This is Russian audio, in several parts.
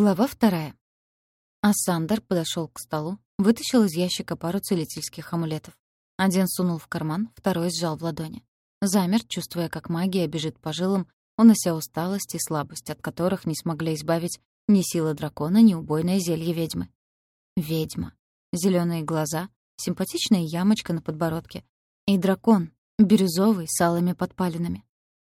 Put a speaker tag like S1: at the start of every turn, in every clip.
S1: Глава вторая. Ассандер подошел к столу, вытащил из ящика пару целительских амулетов. Один сунул в карман, второй сжал в ладони. Замер, чувствуя, как магия бежит по жилам, унося усталость и слабость, от которых не смогли избавить ни сила дракона, ни убойное зелье ведьмы. Ведьма. Зеленые глаза, симпатичная ямочка на подбородке. И дракон, бирюзовый, с алыми подпалинами.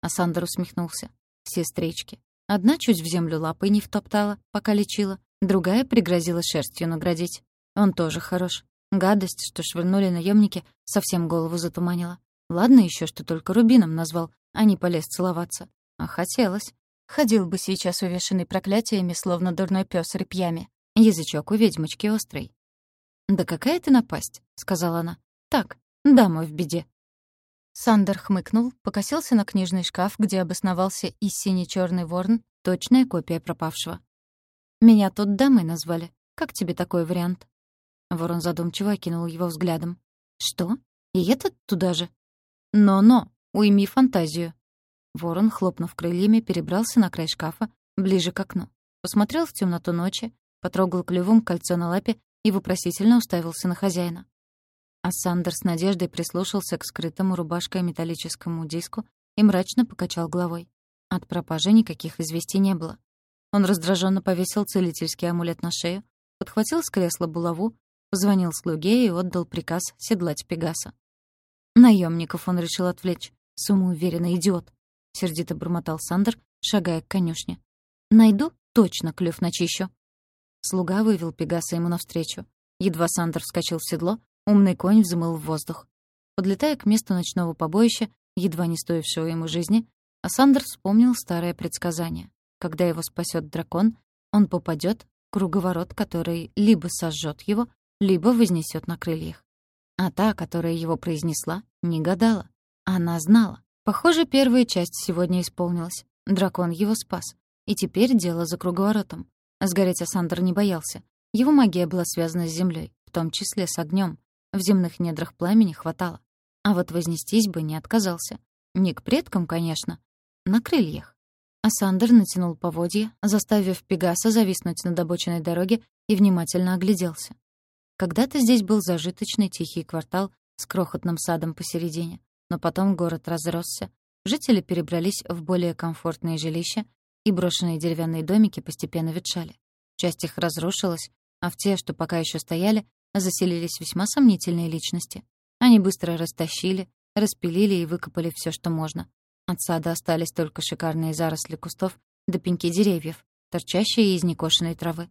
S1: Ассандер усмехнулся. Сестрички. Одна чуть в землю лапой не втоптала, пока лечила, другая пригрозила шерстью наградить. Он тоже хорош. Гадость, что швырнули наемники, совсем голову затуманила. Ладно еще, что только рубином назвал, а не полез целоваться. А хотелось. Ходил бы сейчас увешанный проклятиями, словно дурной пес репьями. Язычок у ведьмочки острый. «Да какая ты напасть», — сказала она. «Так, дама в беде». Сандер хмыкнул, покосился на книжный шкаф, где обосновался и синий-чёрный ворон, точная копия пропавшего. «Меня тут дамой назвали. Как тебе такой вариант?» Ворон задумчиво окинул его взглядом. «Что? И этот туда же?» «Но-но, уйми фантазию». Ворон, хлопнув крыльями, перебрался на край шкафа, ближе к окну. Посмотрел в темноту ночи, потрогал клювом кольцо на лапе и вопросительно уставился на хозяина. А Сандер с надеждой прислушался к скрытому рубашкой металлическому диску и мрачно покачал головой. От пропажи никаких известий не было. Он раздраженно повесил целительский амулет на шею, подхватил с кресла булаву, позвонил слуге и отдал приказ седлать Пегаса. Наемников он решил отвлечь. Самоуверенный идиот. Сердито бормотал Сандер, шагая к конюшне. «Найду, точно клюв начищу». Слуга вывел Пегаса ему навстречу. Едва Сандер вскочил в седло, Умный конь взмыл в воздух. Подлетая к месту ночного побоища, едва не стоившего ему жизни, Асандр вспомнил старое предсказание. Когда его спасет дракон, он попадет в круговорот, который либо сожжет его, либо вознесет на крыльях. А та, которая его произнесла, не гадала. Она знала. Похоже, первая часть сегодня исполнилась. Дракон его спас. И теперь дело за круговоротом. Сгореть Асандр не боялся. Его магия была связана с землей, в том числе с огнем, в земных недрах пламени хватало. А вот вознестись бы не отказался. Не к предкам, конечно. На крыльях. А Сандер натянул поводья, заставив Пегаса зависнуть на добоченной дороге и внимательно огляделся. Когда-то здесь был зажиточный тихий квартал с крохотным садом посередине, но потом город разросся, жители перебрались в более комфортные жилища, и брошенные деревянные домики постепенно ветшали. Часть их разрушилась, а в те, что пока еще стояли, заселились весьма сомнительные личности. Они быстро растащили, распилили и выкопали все, что можно. От сада остались только шикарные заросли кустов да пеньки деревьев, торчащие из некошенной травы.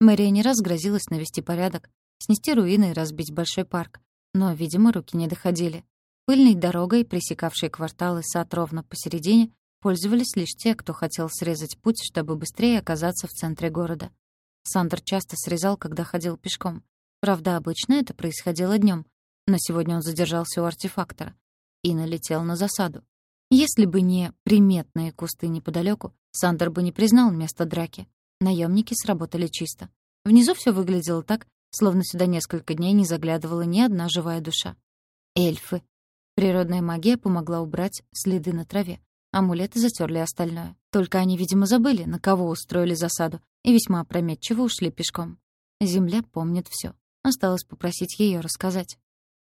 S1: Мэрия не раз грозилась навести порядок, снести руины и разбить большой парк. Но, видимо, руки не доходили. Пыльной дорогой, пресекавшей кварталы сад ровно посередине, пользовались лишь те, кто хотел срезать путь, чтобы быстрее оказаться в центре города. Сандер часто срезал, когда ходил пешком. Правда, обычно это происходило днем, но сегодня он задержался у артефактора и налетел на засаду. Если бы не приметные кусты неподалеку, Сандер бы не признал место драки. Наемники сработали чисто. Внизу все выглядело так, словно сюда несколько дней не заглядывала ни одна живая душа. Эльфы. Природная магия помогла убрать следы на траве. Амулеты затерли остальное. Только они, видимо, забыли, на кого устроили засаду, и весьма опрометчиво ушли пешком. Земля помнит все. Осталось попросить ее рассказать.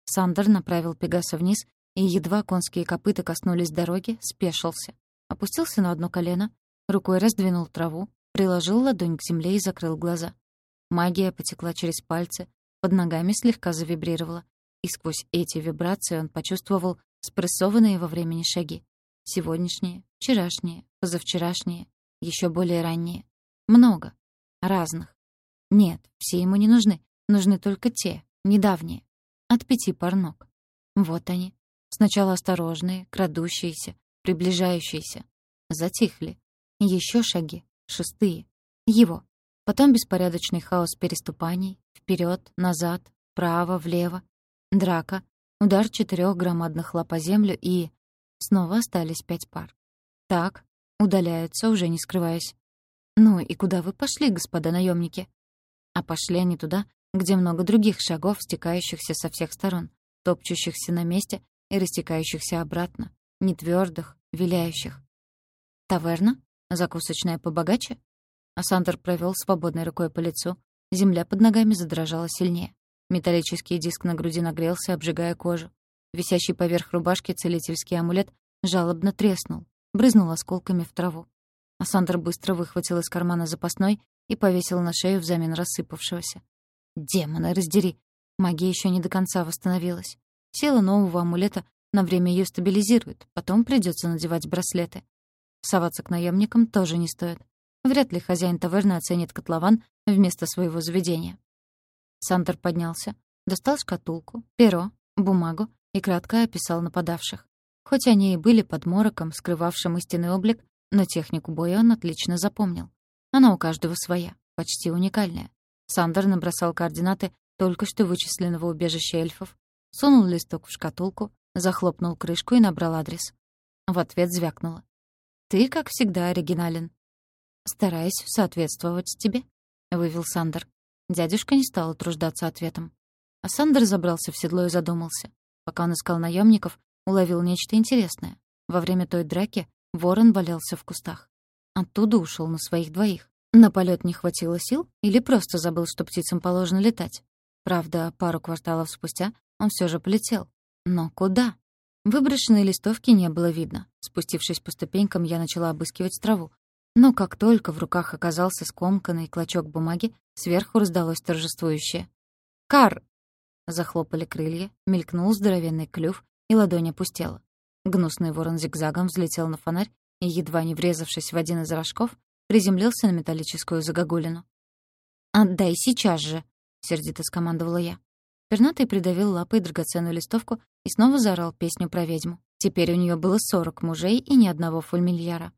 S1: Сандер направил Пегаса вниз, и едва конские копыта коснулись дороги, спешился. Опустился на одно колено, рукой раздвинул траву, приложил ладонь к земле и закрыл глаза. Магия потекла через пальцы, под ногами слегка завибрировала, и сквозь эти вибрации он почувствовал спрессованные во времени шаги. Сегодняшние, вчерашние, позавчерашние, еще более ранние. Много. Разных. Нет, все ему не нужны. Нужны только те, недавние. От пяти пар ног. Вот они. Сначала осторожные, крадущиеся, приближающиеся. Затихли. Еще шаги. Шестые. Его. Потом беспорядочный хаос переступаний. вперед, назад, вправо, влево. Драка. Удар четырех громадных лап о землю и... Снова остались пять пар. Так, удаляются, уже не скрываясь. «Ну и куда вы пошли, господа наемники? А пошли они туда, где много других шагов, стекающихся со всех сторон, топчущихся на месте и растекающихся обратно, нетвёрдых, виляющих. Таверна? Закусочная побогаче? Асандр провел свободной рукой по лицу. Земля под ногами задрожала сильнее. Металлический диск на груди нагрелся, обжигая кожу. Висящий поверх рубашки целительский амулет жалобно треснул, брызнул осколками в траву. Асандр быстро выхватил из кармана запасной и повесил на шею взамен рассыпавшегося. «Демоны, раздери!» Магия еще не до конца восстановилась. Сила нового амулета на время ее стабилизирует, потом придется надевать браслеты. Соваться к наемникам тоже не стоит. Вряд ли хозяин таверны оценит котлован вместо своего заведения. Сантер поднялся, достал шкатулку, перо, бумагу и кратко описал нападавших. Хоть они и были под мороком, скрывавшим истинный облик, но технику боя он отлично запомнил. Она у каждого своя, почти уникальная. Сандер набросал координаты только что вычисленного убежища эльфов, сунул листок в шкатулку, захлопнул крышку и набрал адрес. В ответ звякнуло. «Ты, как всегда, оригинален». «Стараюсь соответствовать тебе», — вывел Сандер. Дядюшка не стал утруждаться ответом. А Сандер забрался в седло и задумался. Пока он искал наемников, уловил нечто интересное. Во время той драки ворон валялся в кустах. Оттуда ушел на своих двоих. На полет не хватило сил или просто забыл, что птицам положено летать? Правда, пару кварталов спустя он все же полетел. Но куда? Выброшенной листовки не было видно. Спустившись по ступенькам, я начала обыскивать траву. Но как только в руках оказался скомканный клочок бумаги, сверху раздалось торжествующее. «Кар!» Захлопали крылья, мелькнул здоровенный клюв, и ладонь опустела. Гнусный ворон зигзагом взлетел на фонарь и, едва не врезавшись в один из рожков, приземлился на металлическую загогулину. «Отдай сейчас же!» — сердито скомандовала я. Пернатый придавил лапой драгоценную листовку и снова заорал песню про ведьму. Теперь у нее было сорок мужей и ни одного фульмильяра.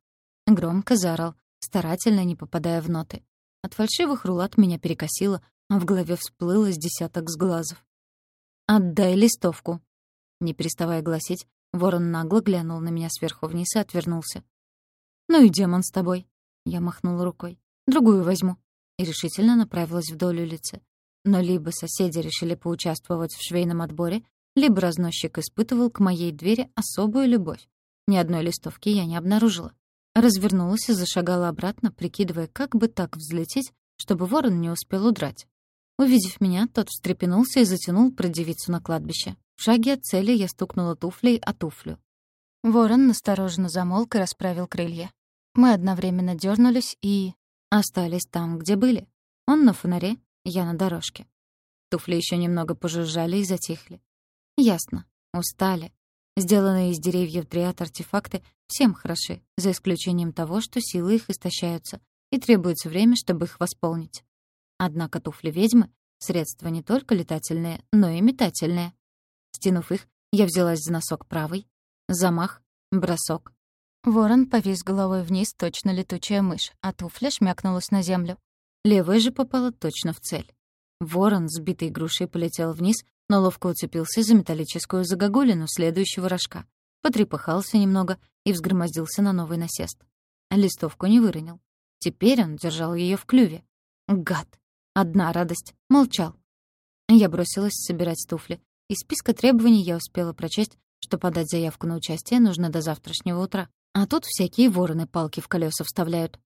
S1: Громко заорал, старательно не попадая в ноты. От фальшивых рулат меня перекосило, а в голове всплыло с десяток сглазов. «Отдай листовку!» Не переставая гласить, ворон нагло глянул на меня сверху вниз и отвернулся. «Ну и демон с тобой!» Я махнула рукой. «Другую возьму». И решительно направилась вдоль улицы. Но либо соседи решили поучаствовать в швейном отборе, либо разносчик испытывал к моей двери особую любовь. Ни одной листовки я не обнаружила. Развернулась и зашагала обратно, прикидывая, как бы так взлететь, чтобы ворон не успел удрать. Увидев меня, тот встрепенулся и затянул про девицу на кладбище. В шаге от цели я стукнула туфлей о туфлю. Ворон настороженно замолк и расправил крылья. Мы одновременно дернулись и... остались там, где были. Он на фонаре, я на дорожке. Туфли еще немного пожужжали и затихли. Ясно. Устали. Сделанные из деревьев дриад-артефакты всем хороши, за исключением того, что силы их истощаются, и требуется время, чтобы их восполнить. Однако туфли ведьмы — средства не только летательные, но и метательные. Стянув их, я взялась за носок правой. Замах, бросок, Ворон повис головой вниз, точно летучая мышь, а туфля шмякнулась на землю. Левая же попала точно в цель. Ворон, сбитый грушей, полетел вниз, но ловко уцепился за металлическую загогулину следующего рожка. Потрепыхался немного и взгромоздился на новый насест. Листовку не выронил. Теперь он держал ее в клюве. Гад! Одна радость. Молчал. Я бросилась собирать туфли. Из списка требований я успела прочесть, что подать заявку на участие нужно до завтрашнего утра. А тут всякие вороны палки в колеса вставляют.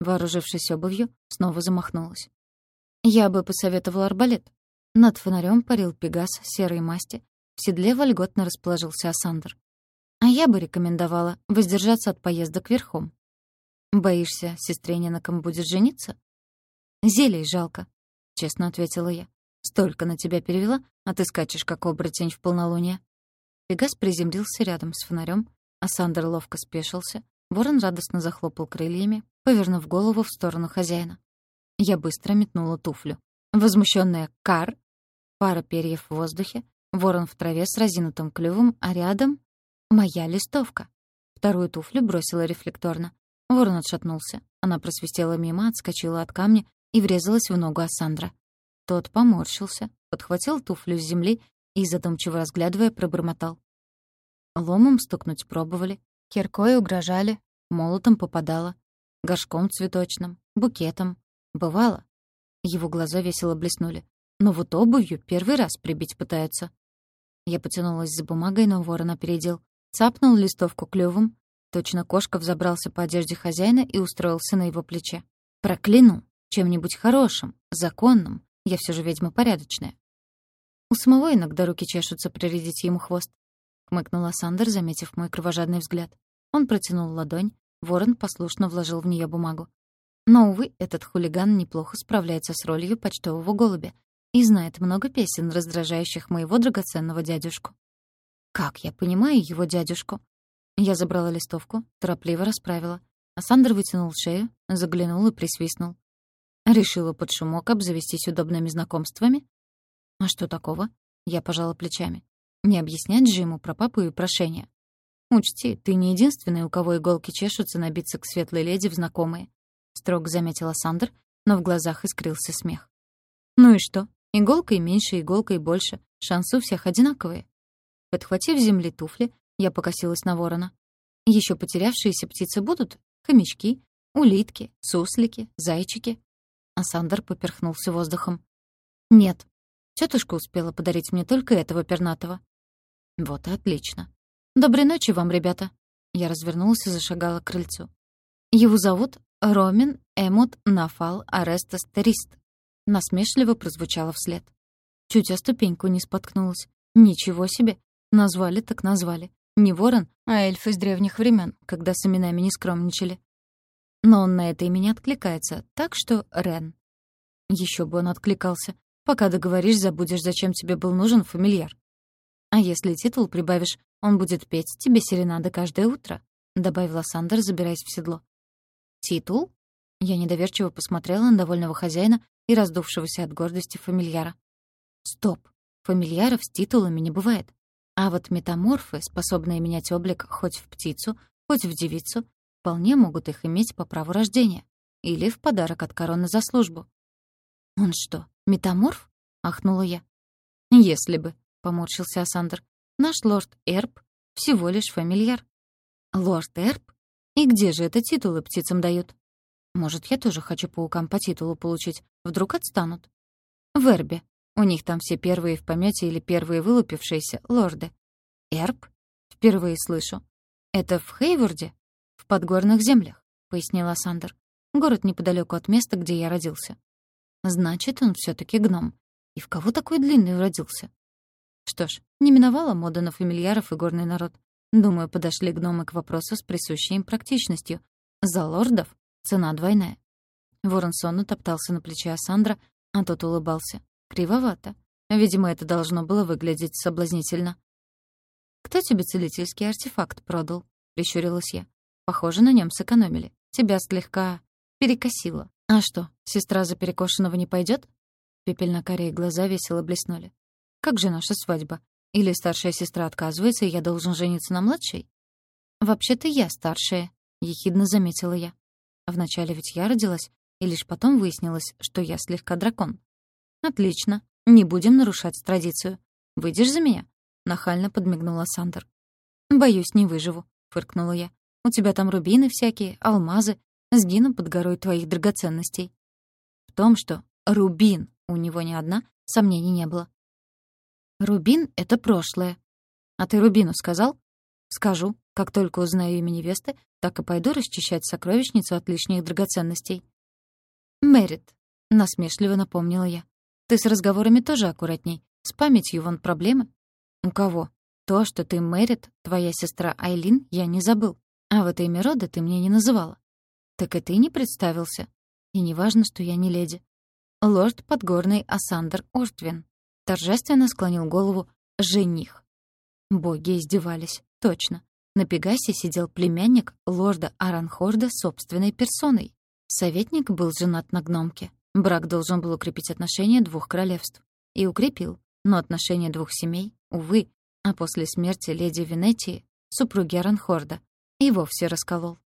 S1: Вооружившись обувью, снова замахнулась. Я бы посоветовал арбалет. Над фонарем парил пегас серой масти. В седле вольготно расположился Асандр. А я бы рекомендовала воздержаться от поездок верхом. Боишься, ком будет жениться? Зелий жалко, честно ответила я. Столько на тебя перевела, а ты скачешь, как оборотень в полнолуние. Пегас приземлился рядом с фонарем, а Сандер ловко спешился. Ворон радостно захлопал крыльями, повернув голову в сторону хозяина. Я быстро метнула туфлю. Возмущённая «Кар!» Пара перьев в воздухе, ворон в траве с разинутым клювом, а рядом — моя листовка. Вторую туфлю бросила рефлекторно. Ворон отшатнулся. Она просвистела мимо, отскочила от камня и врезалась в ногу Ассандра. Тот поморщился, подхватил туфлю с земли и, задумчиво разглядывая, пробормотал. Ломом стукнуть пробовали, киркой угрожали, молотом попадало, горшком цветочным, букетом. Бывало. Его глаза весело блеснули. Но вот обувью первый раз прибить пытаются. Я потянулась за бумагой, но ворон опередил. Цапнул листовку клювом. Точно кошка взобрался по одежде хозяина и устроился на его плече. Прокляну. Чем-нибудь хорошим, законным. Я все же ведьма порядочная. У самого иногда руки чешутся прирядить ему хвост. Хмыкнула Сандер, заметив мой кровожадный взгляд. Он протянул ладонь, ворон послушно вложил в нее бумагу. Но, увы, этот хулиган неплохо справляется с ролью почтового голубя и знает много песен, раздражающих моего драгоценного дядюшку. Как я понимаю его дядюшку? Я забрала листовку, торопливо расправила. А Сандер вытянул шею, заглянул и присвистнул. Решила под шумок обзавестись удобными знакомствами? А что такого? Я пожала плечами. Не объяснять же ему про папу и прошение. Учти, ты не единственный, у кого иголки чешутся набиться к светлой леди в знакомые. Строго заметила Сандер, но в глазах искрился смех. Ну и что? Иголкой меньше, иголкой больше. Шансы у всех одинаковые. Подхватив земли туфли, я покосилась на ворона. Еще потерявшиеся птицы будут? Хомячки, улитки, суслики, зайчики. А Сандер поперхнулся воздухом. «Нет. Тетушка успела подарить мне только этого пернатого». «Вот и отлично. Доброй ночи вам, ребята». Я развернулась и зашагала к крыльцу. «Его зовут Ромин Эмут Нафал Арестас Терист». Насмешливо прозвучало вслед. Чуть о ступеньку не споткнулась. Ничего себе. Назвали так назвали. Не ворон, а эльф из древних времен, когда с именами не скромничали. Но он на это имя не откликается, так что Рен. Еще бы он откликался. Пока договоришь, забудешь, зачем тебе был нужен фамильяр. А если титул прибавишь, он будет петь тебе серенады каждое утро, добавила Сандер, забираясь в седло. Титул? Я недоверчиво посмотрела на довольного хозяина и раздувшегося от гордости фамильяра. Стоп. Фамильяров с титулами не бывает. А вот метаморфы, способные менять облик хоть в птицу, хоть в девицу, вполне могут их иметь по праву рождения или в подарок от короны за службу. «Он что, метаморф?» — ахнула я. «Если бы», — поморщился Асандр. «Наш лорд Эрб всего лишь фамильяр». «Лорд Эрб? И где же это титулы птицам дают?» «Может, я тоже хочу паукам по титулу получить. Вдруг отстанут?» «В Эрбе. У них там все первые в помете или первые вылупившиеся лорды». «Эрб? Впервые слышу. Это в Хейворде?» «В подгорных землях», — пояснила Сандер. «Город неподалеку от места, где я родился». «Значит, он все таки гном. И в кого такой длинный уродился?» Что ж, не миновала мода на фамильяров и горный народ. Думаю, подошли гномы к вопросу с присущей им практичностью. За лордов цена двойная. Ворон сонно топтался на плече Асандра, а тот улыбался. Кривовато. Видимо, это должно было выглядеть соблазнительно. «Кто тебе целительский артефакт продал?» — прищурилась я. Похоже, на нем сэкономили. Тебя слегка перекосило. А что, сестра за перекошенного не пойдет? Пепельно-карие глаза весело блеснули. Как же наша свадьба? Или старшая сестра отказывается, и я должен жениться на младшей? Вообще-то я старшая, ехидно заметила я. Вначале ведь я родилась, и лишь потом выяснилось, что я слегка дракон. Отлично. Не будем нарушать традицию. Выйдешь за меня? Нахально подмигнула Сандер. Боюсь, не выживу, фыркнула я. У тебя там рубины всякие, алмазы. Сгину под горой твоих драгоценностей. В том, что рубин у него не одна, сомнений не было. Рубин — это прошлое. А ты Рубину сказал? Скажу. Как только узнаю имя невесты, так и пойду расчищать сокровищницу от лишних драгоценностей. Мэрит, насмешливо напомнила я. Ты с разговорами тоже аккуратней. С памятью вон проблемы. У кого? То, что ты Мэрит, твоя сестра Айлин, я не забыл. А вот имя рода ты мне не называла. Так и ты не представился. И не важно, что я не леди. Лорд Подгорный Асандр Ортвин. Торжественно склонил голову «жених». Боги издевались, точно. На Пегасе сидел племянник лорда Аранхорда собственной персоной. Советник был женат на гномке. Брак должен был укрепить отношения двух королевств. И укрепил. Но отношения двух семей, увы, а после смерти леди Венетии, супруги Аранхорда, и вовсе расколол.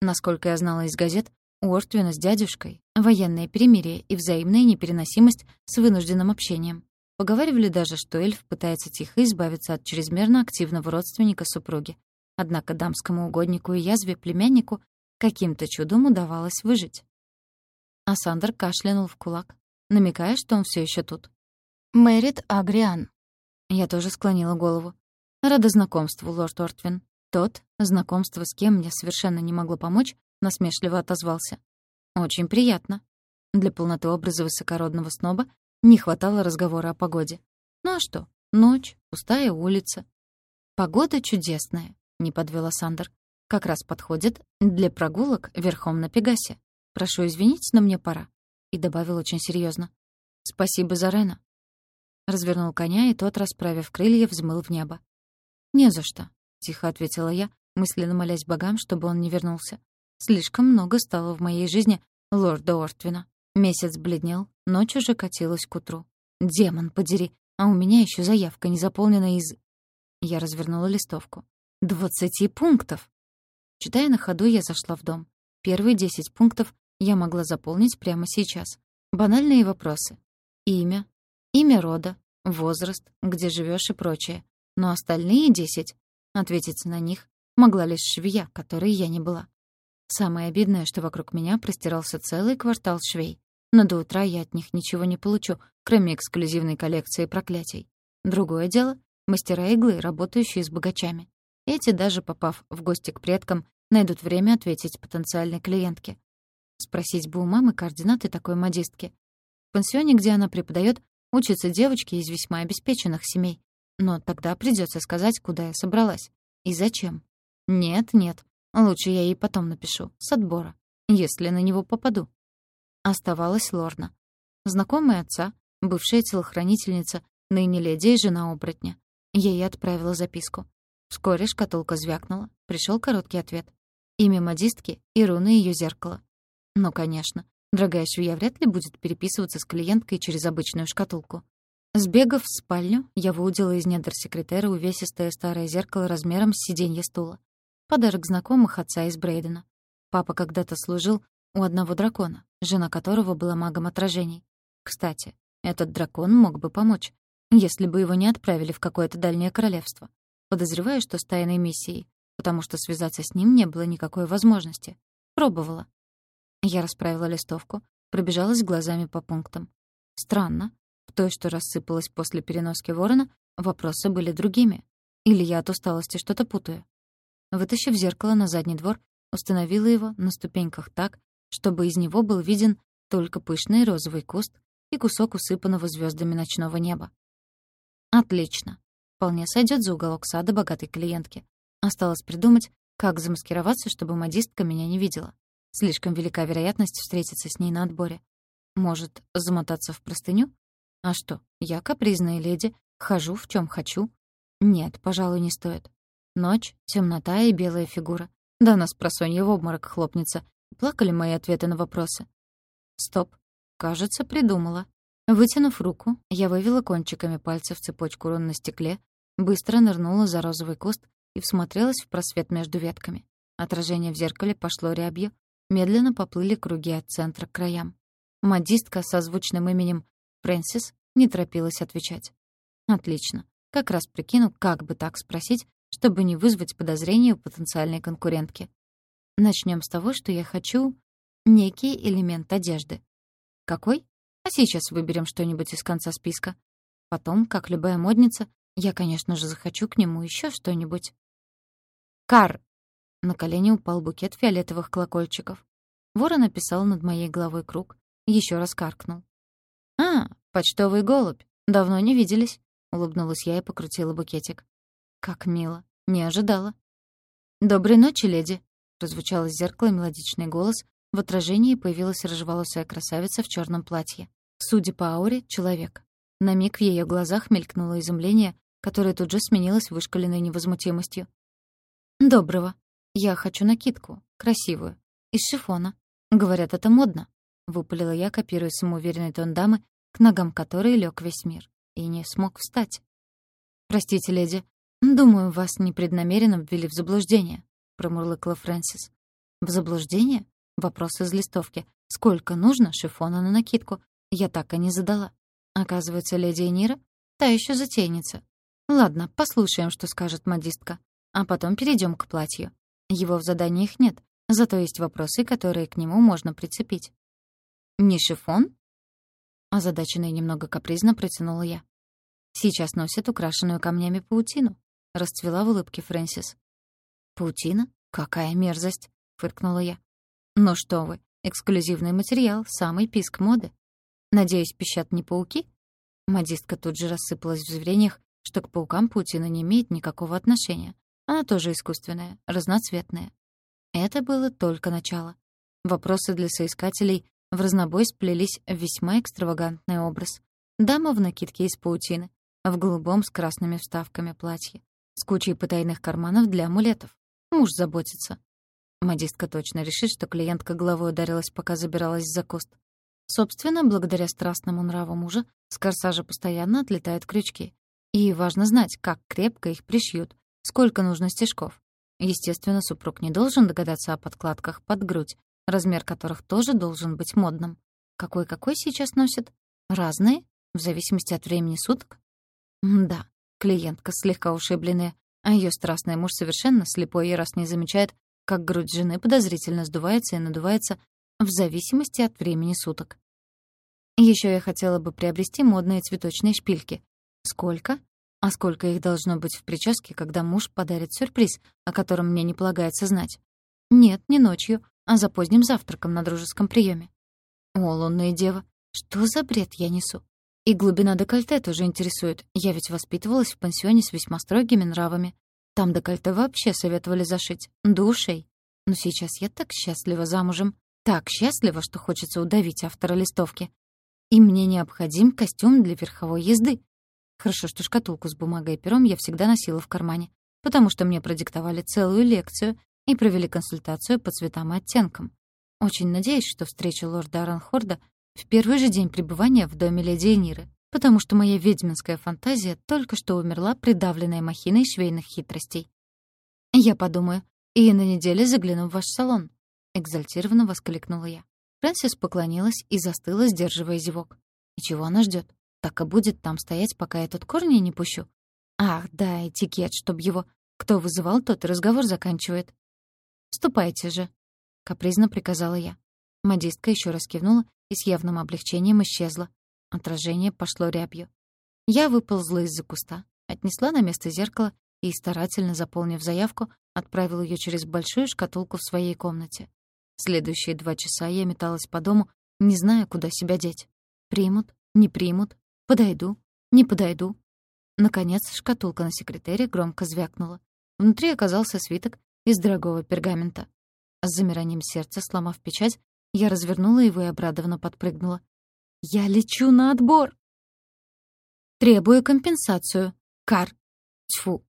S1: Насколько я знала из газет, у Ортвина с дядюшкой военное перемирие и взаимная непереносимость с вынужденным общением. Поговаривали даже, что эльф пытается тихо избавиться от чрезмерно активного родственника супруги. Однако дамскому угоднику и язве племяннику каким-то чудом удавалось выжить. А Сандер кашлянул в кулак, намекая, что он все еще тут. «Мэрит Агриан». Я тоже склонила голову. «Рада знакомству, лорд Ортвин. Тот, знакомство с кем мне совершенно не могло помочь, насмешливо отозвался. «Очень приятно». Для полноты образа высокородного сноба не хватало разговора о погоде. Ну а что? Ночь, пустая улица. «Погода чудесная», — не подвела Сандер. «Как раз подходит для прогулок верхом на Пегасе. Прошу извинить, но мне пора». И добавил очень серьезно. «Спасибо за Рена». Развернул коня, и тот, расправив крылья, взмыл в небо. «Не за что», — тихо ответила я, мысленно молясь богам, чтобы он не вернулся. Слишком много стало в моей жизни лорда Ортвина. Месяц бледнел, ночь уже катилась к утру. Демон, подери, а у меня еще заявка не заполнена из... Я развернула листовку. «Двадцати пунктов!» Читая на ходу, я зашла в дом. Первые десять пунктов я могла заполнить прямо сейчас. Банальные вопросы. Имя, имя рода, возраст, где живешь и прочее. Но остальные десять, ответить на них, могла лишь швея, которой я не была. Самое обидное, что вокруг меня простирался целый квартал швей. Но до утра я от них ничего не получу, кроме эксклюзивной коллекции проклятий. Другое дело — мастера иглы, работающие с богачами. Эти, даже попав в гости к предкам, найдут время ответить потенциальной клиентке. Спросить бы у мамы координаты такой модистки. В пансионе, где она преподает, учатся девочки из весьма обеспеченных семей. Но тогда придется сказать, куда я собралась. И зачем. Нет, нет, Лучше я ей потом напишу, с отбора, если на него попаду. Оставалась Лорна. Знакомая отца, бывшая телохранительница, ныне леди и жена оборотня. Ей отправила записку. Вскоре шкатулка звякнула. Пришел короткий ответ. Имя модистки и руны ее зеркала. Ну, конечно, дорогая швея вряд ли будет переписываться с клиенткой через обычную шкатулку. Сбегав в спальню, я выудила из недр секретера увесистое старое зеркало размером с сиденье стула. Подарок знакомых отца из Брейдена. Папа когда-то служил у одного дракона, жена которого была магом отражений. Кстати, этот дракон мог бы помочь, если бы его не отправили в какое-то дальнее королевство. Подозреваю, что с тайной миссией, потому что связаться с ним не было никакой возможности. Пробовала. Я расправила листовку, пробежалась глазами по пунктам. Странно. В той, что рассыпалась после переноски ворона, вопросы были другими. Или я от усталости что-то путаю. Вытащив зеркало на задний двор, установила его на ступеньках так, чтобы из него был виден только пышный розовый куст и кусок усыпанного звездами ночного неба. Отлично. Вполне сойдет за уголок сада богатой клиентки. Осталось придумать, как замаскироваться, чтобы модистка меня не видела. Слишком велика вероятность встретиться с ней на отборе. Может, замотаться в простыню? А что, я капризная леди, хожу в чем хочу. Нет, пожалуй, не стоит. Ночь, темнота и белая фигура. Да нас просонья в обморок хлопнется. Плакали мои ответы на вопросы. Стоп. Кажется, придумала. Вытянув руку, я вывела кончиками пальцев цепочку рун на стекле, быстро нырнула за розовый куст и всмотрелась в просвет между ветками. Отражение в зеркале пошло рябью, медленно поплыли круги от центра к краям. Модистка со звучным именем Фрэнсис не торопилась отвечать. Отлично. Как раз прикину, как бы так спросить, чтобы не вызвать подозрения у потенциальной конкурентки. Начнем с того, что я хочу некий элемент одежды. Какой? А сейчас выберем что-нибудь из конца списка. Потом, как любая модница, я, конечно же, захочу к нему еще что-нибудь. Кар! На колени упал букет фиолетовых колокольчиков. Ворон написал над моей головой круг, еще раз каркнул. «А, почтовый голубь. Давно не виделись», — улыбнулась я и покрутила букетик. Как мило. Не ожидала. «Доброй ночи, леди!» — прозвучал из зеркала мелодичный голос. В отражении появилась рыжеволосая красавица в черном платье. Судя по ауре, человек. На миг в ее глазах мелькнуло изумление, которое тут же сменилось вышкаленной невозмутимостью. «Доброго. Я хочу накидку. Красивую. Из шифона. Говорят, это модно», — выпалила я, копируя самоуверенный тон дамы, к ногам которой лег весь мир. И не смог встать. «Простите, леди, «Думаю, вас непреднамеренно ввели в заблуждение», — промурлыкала Фрэнсис. «В заблуждение?» — вопрос из листовки. «Сколько нужно шифона на накидку?» Я так и не задала. Оказывается, леди Энира — та еще затейница. Ладно, послушаем, что скажет модистка. А потом перейдем к платью. Его в заданиях нет, зато есть вопросы, которые к нему можно прицепить. «Не шифон?» Озадаченная немного капризно протянула я. «Сейчас носят украшенную камнями паутину. — расцвела в улыбке Фрэнсис. «Паутина? Какая мерзость!» — фыркнула я. «Ну что вы, эксклюзивный материал, самый писк моды. Надеюсь, пищат не пауки? Модистка тут же рассыпалась в заверениях, что к паукам паутина не имеет никакого отношения. Она тоже искусственная, разноцветная. Это было только начало. Вопросы для соискателей в разнобой сплелись в весьма экстравагантный образ. Дама в накидке из паутины, в голубом с красными вставками платье, с кучей потайных карманов для амулетов. Муж заботится. Модистка точно решит, что клиентка головой ударилась, пока забиралась за куст. Собственно, благодаря страстному нраву мужа, с корсажа постоянно отлетают крючки. И важно знать, как крепко их пришьют, сколько нужно стежков. Естественно, супруг не должен догадаться о подкладках под грудь, размер которых тоже должен быть модным. Какой-какой сейчас носят? Разные? В зависимости от времени суток? М да, клиентка слегка ушибленная, а ее страстный муж совершенно слепой и раз не замечает, как грудь жены подозрительно сдувается и надувается в зависимости от времени суток. Еще я хотела бы приобрести модные цветочные шпильки. Сколько? А сколько их должно быть в прическе, когда муж подарит сюрприз, о котором мне не полагается знать? Нет, не ночью, а за поздним завтраком на дружеском приеме. О, лунная дева, что за бред я несу? И глубина декольте тоже интересует. Я ведь воспитывалась в пансионе с весьма строгими нравами. Там декольте вообще советовали зашить. До ушей. Но сейчас я так счастлива замужем. Так счастлива, что хочется удавить автора листовки. И мне необходим костюм для верховой езды. Хорошо, что шкатулку с бумагой и пером я всегда носила в кармане, потому что мне продиктовали целую лекцию и провели консультацию по цветам и оттенкам. Очень надеюсь, что встречу лорда Аранхорда в первый же день пребывания в доме леди Эниры, потому что моя ведьминская фантазия только что умерла, придавленная махиной швейных хитростей. «Я подумаю, и на неделе загляну в ваш салон», — экзальтированно воскликнула я. Фрэнсис поклонилась и застыла, сдерживая зевок. И чего она ждет? Так и будет там стоять, пока я тут корни не пущу? Ах, да, этикет, чтоб его... Кто вызывал, тот и разговор заканчивает. «Ступайте же», — капризно приказала я. Модистка еще раз кивнула и с явным облегчением исчезла. Отражение пошло рябью. Я выползла из-за куста, отнесла на место зеркало и, старательно заполнив заявку, отправила ее через большую шкатулку в своей комнате. Следующие два часа я металась по дому, не зная, куда себя деть. Примут, не примут, подойду, не подойду. Наконец, шкатулка на секретере громко звякнула. Внутри оказался свиток из дорогого пергамента. С замиранием сердца, сломав печать, я развернула его и обрадованно подпрыгнула. «Я лечу на отбор!» «Требую компенсацию. Кар!» Тьфу!»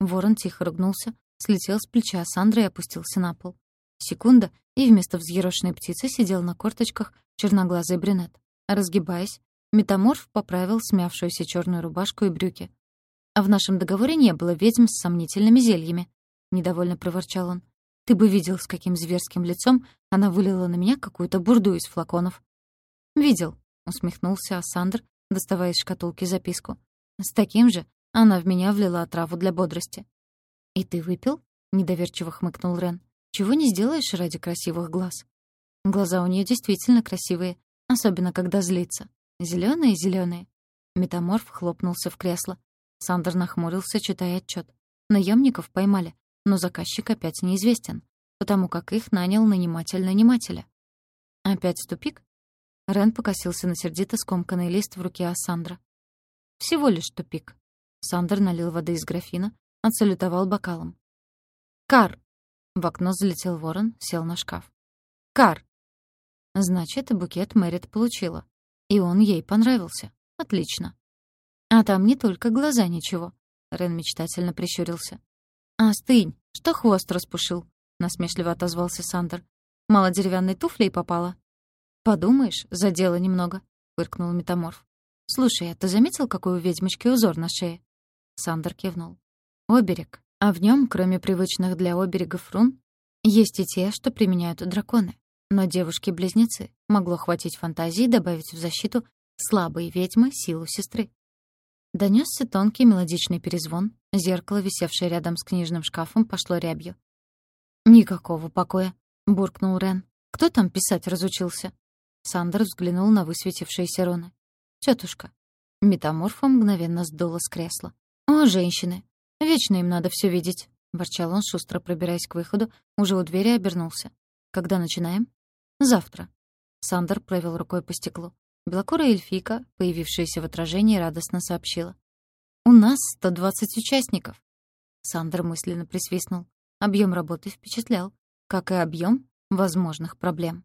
S1: Ворон тихо ругнулся, слетел с плеча Сандры и опустился на пол. Секунда, и вместо взъерошенной птицы сидел на корточках черноглазый брюнет. Разгибаясь, метаморф поправил смявшуюся черную рубашку и брюки. «А в нашем договоре не было ведьм с сомнительными зельями», — недовольно проворчал он. Ты бы видел, с каким зверским лицом она вылила на меня какую-то бурду из флаконов. «Видел», — усмехнулся Асандр, доставая из шкатулки записку. «С таким же она в меня влила отраву для бодрости». «И ты выпил?» — недоверчиво хмыкнул Рен. «Чего не сделаешь ради красивых глаз?» Глаза у нее действительно красивые, особенно когда злится. зеленые зеленые Метаморф хлопнулся в кресло. Сандер нахмурился, читая отчет. Наемников поймали, но заказчик опять неизвестен, потому как их нанял наниматель нанимателя. Опять тупик? Рен покосился на сердито скомканный лист в руке Ассандра. Всего лишь тупик. Сандер налил воды из графина, отсалютовал бокалом. «Кар!» В окно залетел ворон, сел на шкаф. «Кар!» Значит, букет Мэрит получила. И он ей понравился. Отлично. А там не только глаза ничего. Рен мечтательно прищурился. «Остынь! Что хвост распушил?» — насмешливо отозвался Сандер. «Мало деревянной туфлей попало?» «Подумаешь, задело немного», — фыркнул метаморф. «Слушай, а ты заметил, какой у ведьмочки узор на шее?» Сандер кивнул. «Оберег. А в нем, кроме привычных для оберегов рун, есть и те, что применяют драконы. Но девушки-близнецы могло хватить фантазии добавить в защиту слабой ведьмы силу сестры. Донесся тонкий мелодичный перезвон, зеркало, висевшее рядом с книжным шкафом, пошло рябью. «Никакого покоя», — буркнул Рен. «Кто там писать разучился?» Сандер взглянул на высветившиеся руны. «Тётушка». Метаморфа мгновенно сдула с кресла. «О, женщины! Вечно им надо все видеть!» — ворчал он, шустро пробираясь к выходу, уже у двери обернулся. «Когда начинаем?» Завтра. Сандер провел рукой по стеклу. Белокурая эльфийка, появившаяся в отражении, радостно сообщила. «У нас 120 участников». Сандер мысленно присвистнул. Объем работы впечатлял, как и объем возможных проблем.